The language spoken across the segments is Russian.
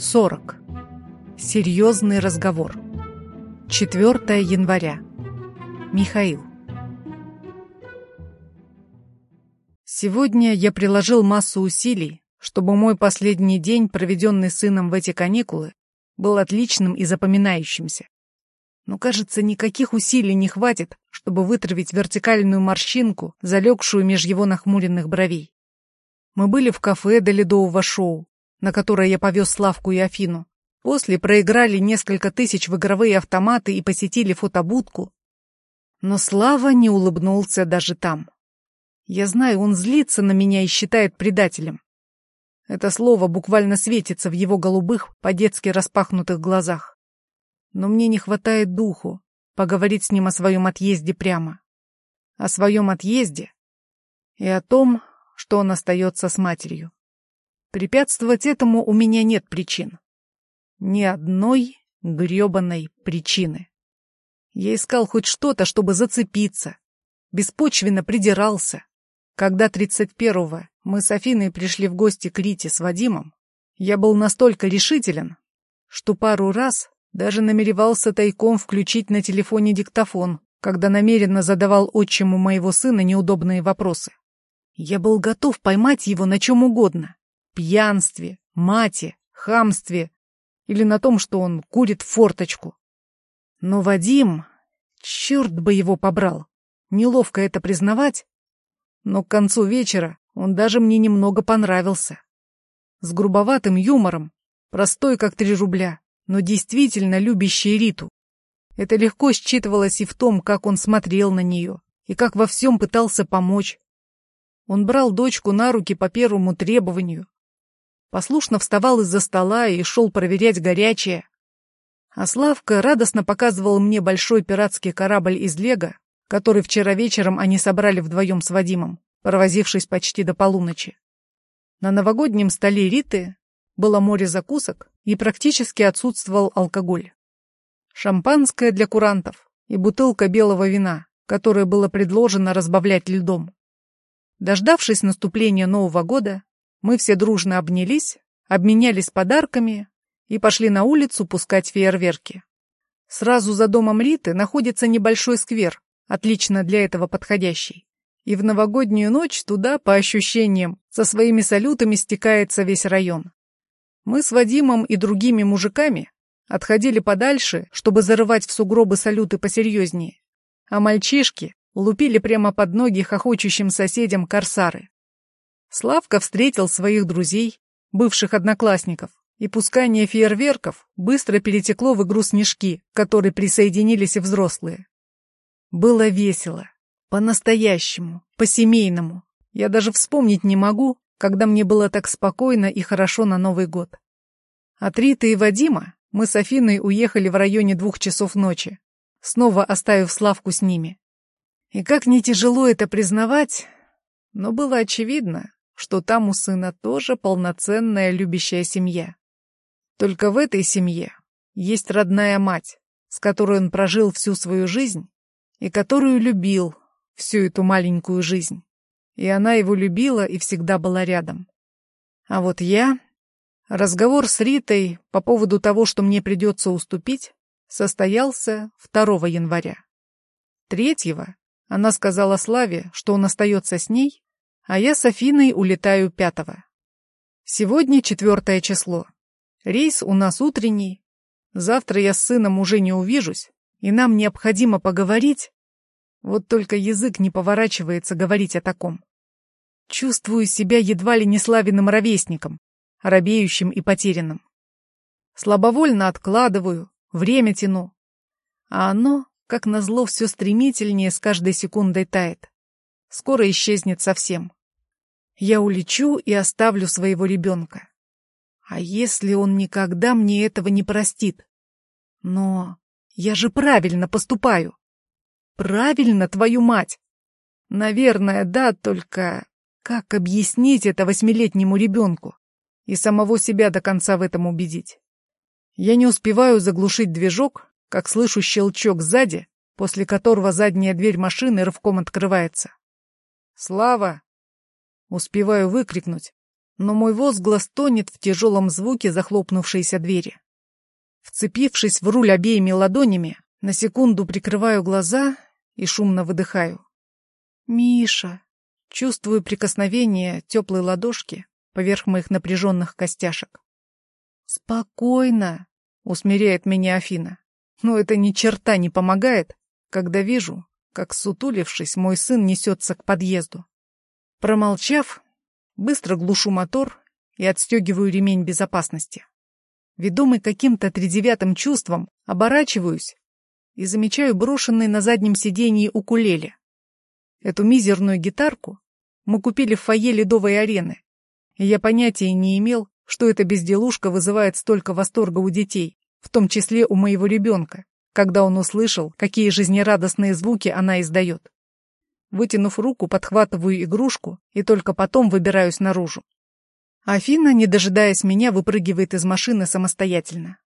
40. Серьезный разговор. 4 января. Михаил. Сегодня я приложил массу усилий, чтобы мой последний день, проведенный сыном в эти каникулы, был отличным и запоминающимся. Но, кажется, никаких усилий не хватит, чтобы вытравить вертикальную морщинку, залегшую меж его нахмуренных бровей. Мы были в кафе до ледового шоу, на которое я повез Славку и Афину. После проиграли несколько тысяч в игровые автоматы и посетили фотобудку. Но Слава не улыбнулся даже там. Я знаю, он злится на меня и считает предателем. Это слово буквально светится в его голубых, по-детски распахнутых глазах. Но мне не хватает духу поговорить с ним о своем отъезде прямо. О своем отъезде и о том, что он остается с матерью. Препятствовать этому у меня нет причин. Ни одной грёбаной причины. Я искал хоть что-то, чтобы зацепиться. Беспочвенно придирался. Когда 31-го мы с Афиной пришли в гости к Рите с Вадимом, я был настолько решителен, что пару раз даже намеревался тайком включить на телефоне диктофон, когда намеренно задавал отчиму моего сына неудобные вопросы. Я был готов поймать его на чем угодно. Пьянстве, мате, хамстве или на том, что он курит форточку. Но Вадим, черт бы его побрал, неловко это признавать, но к концу вечера он даже мне немного понравился. С грубоватым юмором, простой как три рубля, но действительно любящий Риту. Это легко считывалось и в том, как он смотрел на нее, и как во всем пытался помочь, он брал дочку на руки по первому требованию. Послушно вставал из-за стола и шел проверять горячее. А Славка радостно показывал мне большой пиратский корабль из Лего, который вчера вечером они собрали вдвоем с Вадимом, провозившись почти до полуночи. На новогоднем столе Риты было море закусок и практически отсутствовал алкоголь. Шампанское для курантов и бутылка белого вина, которое было предложено разбавлять льдом. Дождавшись наступления Нового года, мы все дружно обнялись, обменялись подарками и пошли на улицу пускать фейерверки. Сразу за домом Риты находится небольшой сквер, отлично для этого подходящий. И в новогоднюю ночь туда, по ощущениям, со своими салютами стекается весь район. Мы с Вадимом и другими мужиками отходили подальше, чтобы зарывать в сугробы салюты посерьезнее. А мальчишки лупили прямо под ноги хохочущим соседям корсары. Славка встретил своих друзей, бывших одноклассников, и пускание фейерверков быстро перетекло в игру снежки, к которой присоединились и взрослые. Было весело. По-настоящему, по-семейному. Я даже вспомнить не могу, когда мне было так спокойно и хорошо на Новый год. От Риты и Вадима мы с Афиной уехали в районе двух часов ночи, снова оставив Славку с ними. И как не тяжело это признавать, но было очевидно, что там у сына тоже полноценная любящая семья. Только в этой семье есть родная мать, с которой он прожил всю свою жизнь и которую любил всю эту маленькую жизнь. И она его любила и всегда была рядом. А вот я... Разговор с Ритой по поводу того, что мне придется уступить, состоялся 2 января. Третьего она сказала Славе, что он остается с ней, а я с Афиной улетаю пятого. Сегодня четвертое число. Рейс у нас утренний. Завтра я с сыном уже не увижусь, и нам необходимо поговорить. Вот только язык не поворачивается говорить о таком. Чувствую себя едва ли не славиным ровесником, робеющим и потерянным. Слабовольно откладываю, время тяну. А оно как назло, все стремительнее с каждой секундой тает. Скоро исчезнет совсем. Я улечу и оставлю своего ребенка. А если он никогда мне этого не простит? Но я же правильно поступаю. Правильно, твою мать. Наверное, да, только как объяснить это восьмилетнему ребенку и самого себя до конца в этом убедить? Я не успеваю заглушить движок, как слышу щелчок сзади, после которого задняя дверь машины рывком открывается. «Слава!» Успеваю выкрикнуть, но мой возглас тонет в тяжелом звуке захлопнувшейся двери. Вцепившись в руль обеими ладонями, на секунду прикрываю глаза и шумно выдыхаю. «Миша!» Чувствую прикосновение теплой ладошки поверх моих напряженных костяшек. «Спокойно!» — усмиряет меня Афина. Но это ни черта не помогает, когда вижу, как, сутулившись, мой сын несется к подъезду. Промолчав, быстро глушу мотор и отстегиваю ремень безопасности. Ведомый каким-то тридевятым чувством, оборачиваюсь и замечаю брошенный на заднем сиденье укулеле. Эту мизерную гитарку мы купили в фойе ледовой арены, и я понятия не имел, что эта безделушка вызывает столько восторга у детей, в том числе у моего ребенка, когда он услышал, какие жизнерадостные звуки она издает. Вытянув руку, подхватываю игрушку и только потом выбираюсь наружу. Афина, не дожидаясь меня, выпрыгивает из машины самостоятельно.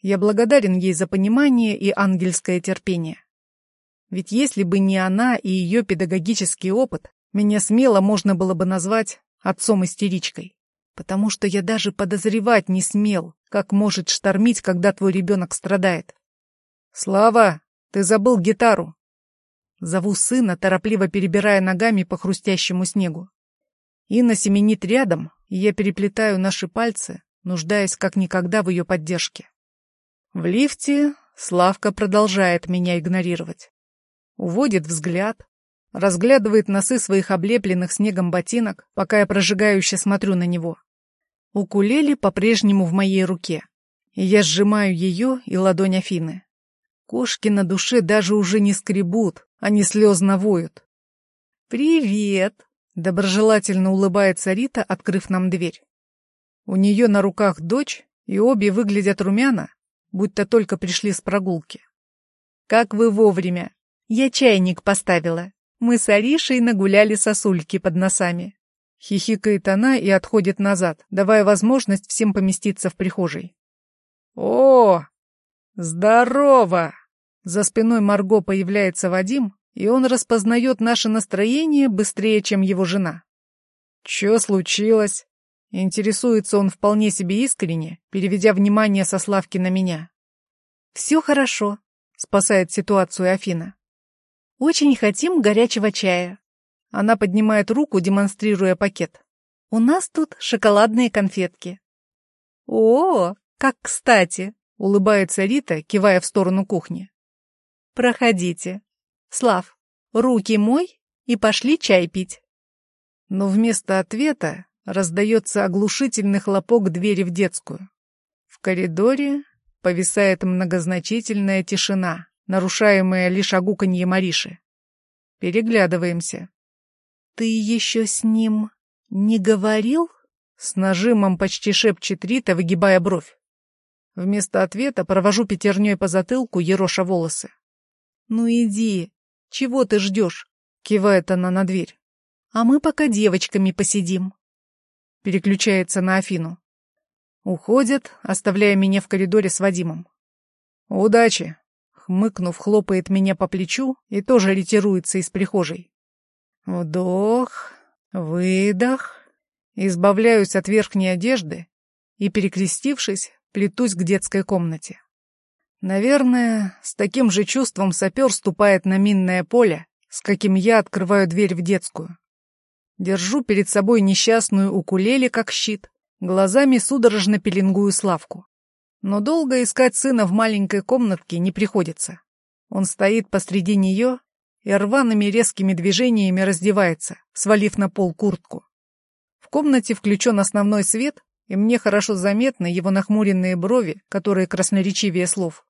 Я благодарен ей за понимание и ангельское терпение. Ведь если бы не она и ее педагогический опыт, меня смело можно было бы назвать отцом-истеричкой. Потому что я даже подозревать не смел, как может штормить, когда твой ребенок страдает. «Слава, ты забыл гитару!» Зову сына, торопливо перебирая ногами по хрустящему снегу. Инна семенит рядом, и я переплетаю наши пальцы, нуждаясь как никогда в ее поддержке. В лифте Славка продолжает меня игнорировать. Уводит взгляд, разглядывает носы своих облепленных снегом ботинок, пока я прожигающе смотрю на него. Укулеле по-прежнему в моей руке, и я сжимаю ее и ладонь Афины. Кошки на душе даже уже не скребут, они слезно воют. «Привет!» — доброжелательно улыбается Рита, открыв нам дверь. У нее на руках дочь, и обе выглядят румяно, будто только пришли с прогулки. «Как вы вовремя! Я чайник поставила. Мы с Аришей нагуляли сосульки под носами. Хихикает она и отходит назад, давая возможность всем поместиться в прихожей. «О, здорово!» За спиной Марго появляется Вадим, и он распознает наше настроение быстрее, чем его жена. «Чё случилось?» Интересуется он вполне себе искренне, переведя внимание со Славки на меня. «Все хорошо», — спасает ситуацию Афина. Очень хотим горячего чая. Она поднимает руку, демонстрируя пакет. У нас тут шоколадные конфетки. О, как кстати, улыбается Рита, кивая в сторону кухни. Проходите. Слав, руки мой и пошли чай пить. Но вместо ответа раздается оглушительный хлопок двери в детскую. В коридоре повисает многозначительная тишина нарушаемое лишь огуканье Мариши. Переглядываемся. «Ты еще с ним не говорил?» С нажимом почти шепчет Рита, выгибая бровь. Вместо ответа провожу пятерней по затылку, ероша волосы. «Ну иди, чего ты ждешь?» — кивает она на дверь. «А мы пока девочками посидим». Переключается на Афину. Уходит, оставляя меня в коридоре с Вадимом. «Удачи!» хмыкнув, хлопает меня по плечу и тоже ретируется из прихожей. Вдох, выдох. Избавляюсь от верхней одежды и, перекрестившись, плетусь к детской комнате. Наверное, с таким же чувством сапер ступает на минное поле, с каким я открываю дверь в детскую. Держу перед собой несчастную укулеле как щит, глазами судорожно пеленгую Славку. Но долго искать сына в маленькой комнатке не приходится. Он стоит посреди нее и рваными резкими движениями раздевается, свалив на пол куртку. В комнате включен основной свет, и мне хорошо заметны его нахмуренные брови, которые красноречивее слов.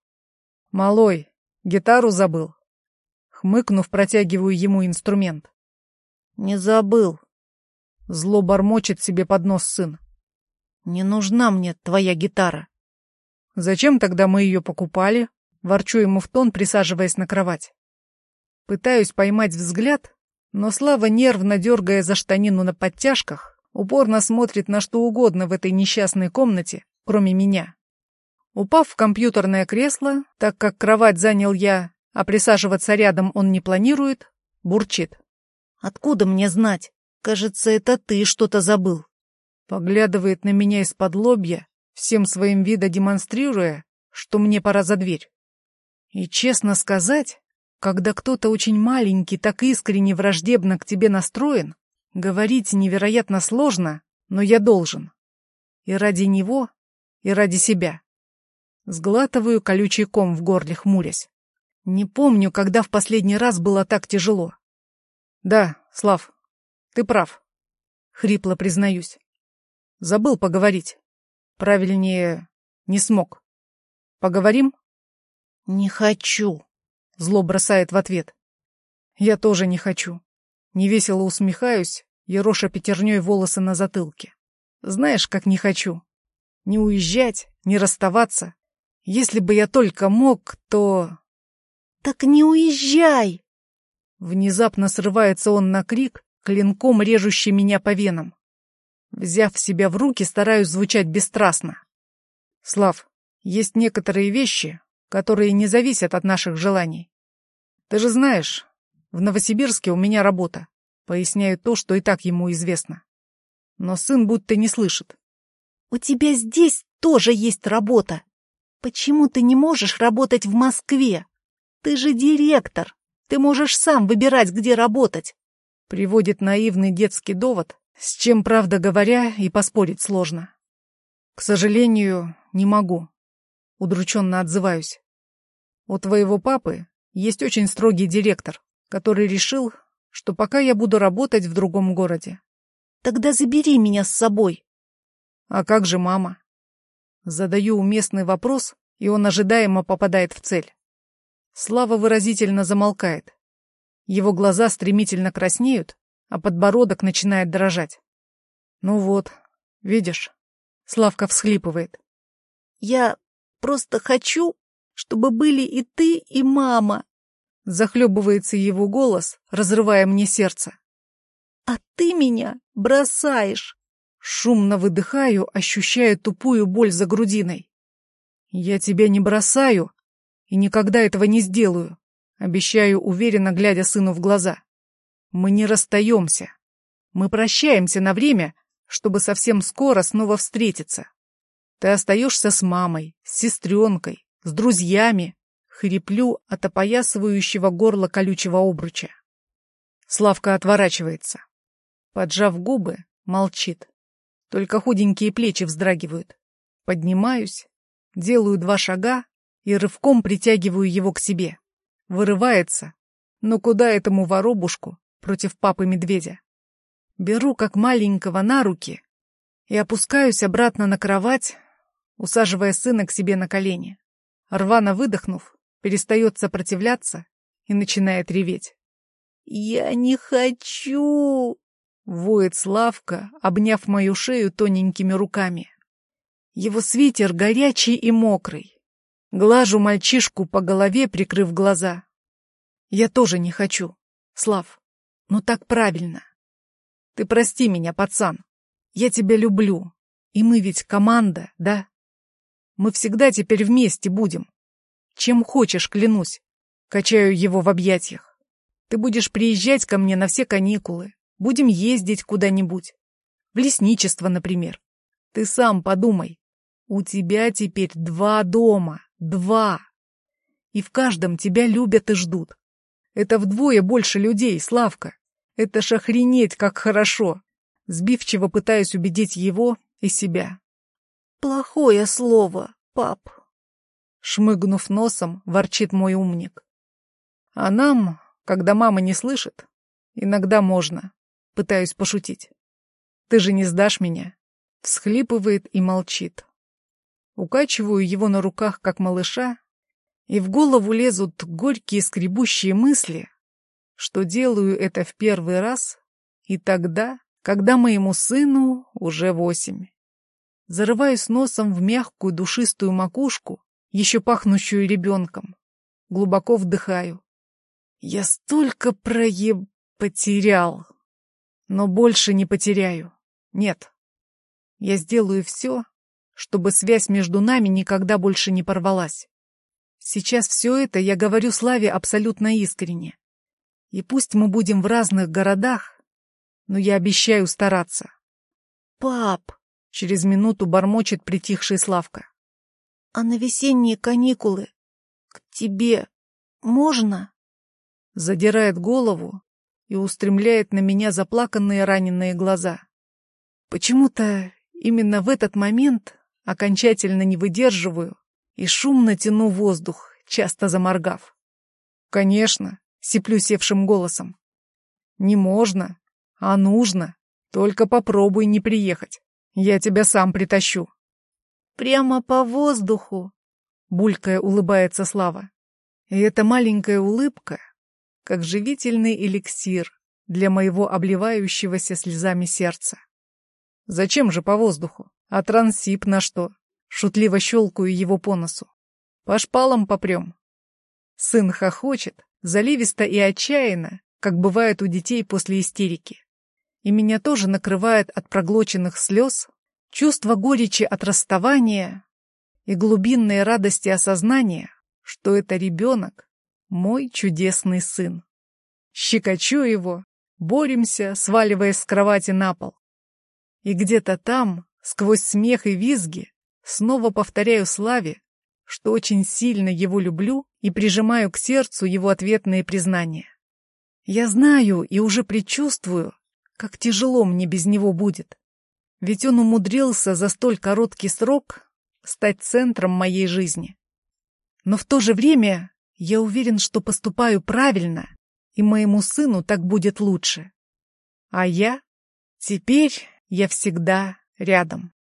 «Малой, гитару забыл». Хмыкнув, протягиваю ему инструмент. «Не забыл», — зло бормочет себе под нос сын. «Не нужна мне твоя гитара». Зачем тогда мы ее покупали? Ворчу ему в тон, присаживаясь на кровать. Пытаюсь поймать взгляд, но Слава, нервно дергая за штанину на подтяжках, упорно смотрит на что угодно в этой несчастной комнате, кроме меня. Упав в компьютерное кресло, так как кровать занял я, а присаживаться рядом он не планирует, бурчит. «Откуда мне знать? Кажется, это ты что-то забыл». Поглядывает на меня из-под лобья, всем своим видом демонстрируя, что мне пора за дверь. И честно сказать, когда кто-то очень маленький так искренне враждебно к тебе настроен, говорить невероятно сложно, но я должен. И ради него, и ради себя. Сглатываю колючий ком в горле, хмурясь. Не помню, когда в последний раз было так тяжело. Да, Слав, ты прав. Хрипло признаюсь. Забыл поговорить. Правильнее, не смог. Поговорим? Не хочу. Зло бросает в ответ. Я тоже не хочу. Невесело усмехаюсь, ероша пятерней волосы на затылке. Знаешь, как не хочу. Не уезжать, не расставаться. Если бы я только мог, то... «Так не уезжай!» Внезапно срывается он на крик, клинком режущий меня по венам. Взяв себя в руки, стараюсь звучать бесстрастно. «Слав, есть некоторые вещи, которые не зависят от наших желаний. Ты же знаешь, в Новосибирске у меня работа. Поясняю то, что и так ему известно. Но сын будто не слышит. «У тебя здесь тоже есть работа. Почему ты не можешь работать в Москве?» Ты же директор. Ты можешь сам выбирать, где работать. Приводит наивный детский довод, с чем, правда говоря, и поспорить сложно. К сожалению, не могу. Удрученно отзываюсь. У твоего папы есть очень строгий директор, который решил, что пока я буду работать в другом городе. Тогда забери меня с собой. А как же мама? Задаю уместный вопрос, и он ожидаемо попадает в цель. Слава выразительно замолкает. Его глаза стремительно краснеют, а подбородок начинает дрожать. Ну вот, видишь, Славка всхлипывает. Я просто хочу, чтобы были и ты, и мама. Захлебывается его голос, разрывая мне сердце. А ты меня бросаешь. Шумно выдыхаю, ощущая тупую боль за грудиной. Я тебя не бросаю, и никогда этого не сделаю. Обещаю, уверенно глядя сыну в глаза. Мы не расстаемся. Мы прощаемся на время, чтобы совсем скоро снова встретиться. Ты остаешься с мамой, с сестренкой, с друзьями. Хриплю от опоясывающего горла колючего обруча. Славка отворачивается. Поджав губы, молчит. Только худенькие плечи вздрагивают. Поднимаюсь, делаю два шага и рывком притягиваю его к себе. Вырывается. Но куда этому воробушку против папы-медведя? Беру как маленького на руки и опускаюсь обратно на кровать, усаживая сына к себе на колени. Рвано выдохнув, перестает сопротивляться и начинает реветь. «Я не хочу!» — воет Славка, обняв мою шею тоненькими руками. Его свитер горячий и мокрый. Глажу мальчишку по голове, прикрыв глаза. Я тоже не хочу, Слав. но так правильно. Ты прости меня, пацан. Я тебя люблю. И мы ведь команда, да? Мы всегда теперь вместе будем. Чем хочешь, клянусь. Качаю его в объятиях. Ты будешь приезжать ко мне на все каникулы. Будем ездить куда-нибудь. В лесничество, например. Ты сам подумай. У тебя теперь два дома. Два. И в каждом тебя любят и ждут. Это вдвое больше людей, Славка. Это ж охренеть, как хорошо. Сбивчиво пытаюсь убедить его и себя. Плохое слово, пап. Шмыгнув носом, ворчит мой умник. А нам, когда мама не слышит, иногда можно. Пытаюсь пошутить. Ты же не сдашь меня. Всхлипывает и молчит. Укачиваю его на руках, как малыша, и в голову лезут горькие скребущие мысли, что делаю это в первый раз и тогда, когда моему сыну уже восемь. Зарываюсь носом в мягкую душистую макушку, еще пахнущую ребенком. Глубоко вдыхаю. Я столько проеб... потерял. Но больше не потеряю. Нет. Я сделаю все, чтобы связь между нами никогда больше не порвалась. Сейчас все это я говорю Славе абсолютно искренне. И пусть мы будем в разных городах, но я обещаю стараться. Пап, через минуту бормочет притихший Славка. А на весенние каникулы к тебе можно? Задирает голову и устремляет на меня заплаканные раненые глаза. Почему-то именно в этот момент окончательно не выдерживаю и шумно тяну воздух, часто заморгав. Конечно, сиплю севшим голосом. Не можно, а нужно. Только попробуй не приехать. Я тебя сам притащу. Прямо по воздуху, булькая улыбается Слава. И эта маленькая улыбка, как живительный эликсир для моего обливающегося слезами сердца. Зачем же по воздуху? А трансип на что? Шутливо щелкаю его по носу. По шпалам попрем. Сын хохочет, заливисто и отчаянно, как бывает у детей после истерики. И меня тоже накрывает от проглоченных слез чувство горечи от расставания и глубинной радости осознания, что это ребенок, мой чудесный сын. Щекочу его, боремся, сваливаясь с кровати на пол. И где-то там, сквозь смех и визги, снова повторяю Славе, что очень сильно его люблю и прижимаю к сердцу его ответные признания. Я знаю и уже предчувствую, как тяжело мне без него будет. Ведь он умудрился за столь короткий срок стать центром моей жизни. Но в то же время я уверен, что поступаю правильно, и моему сыну так будет лучше. А я? Теперь я всегда рядом.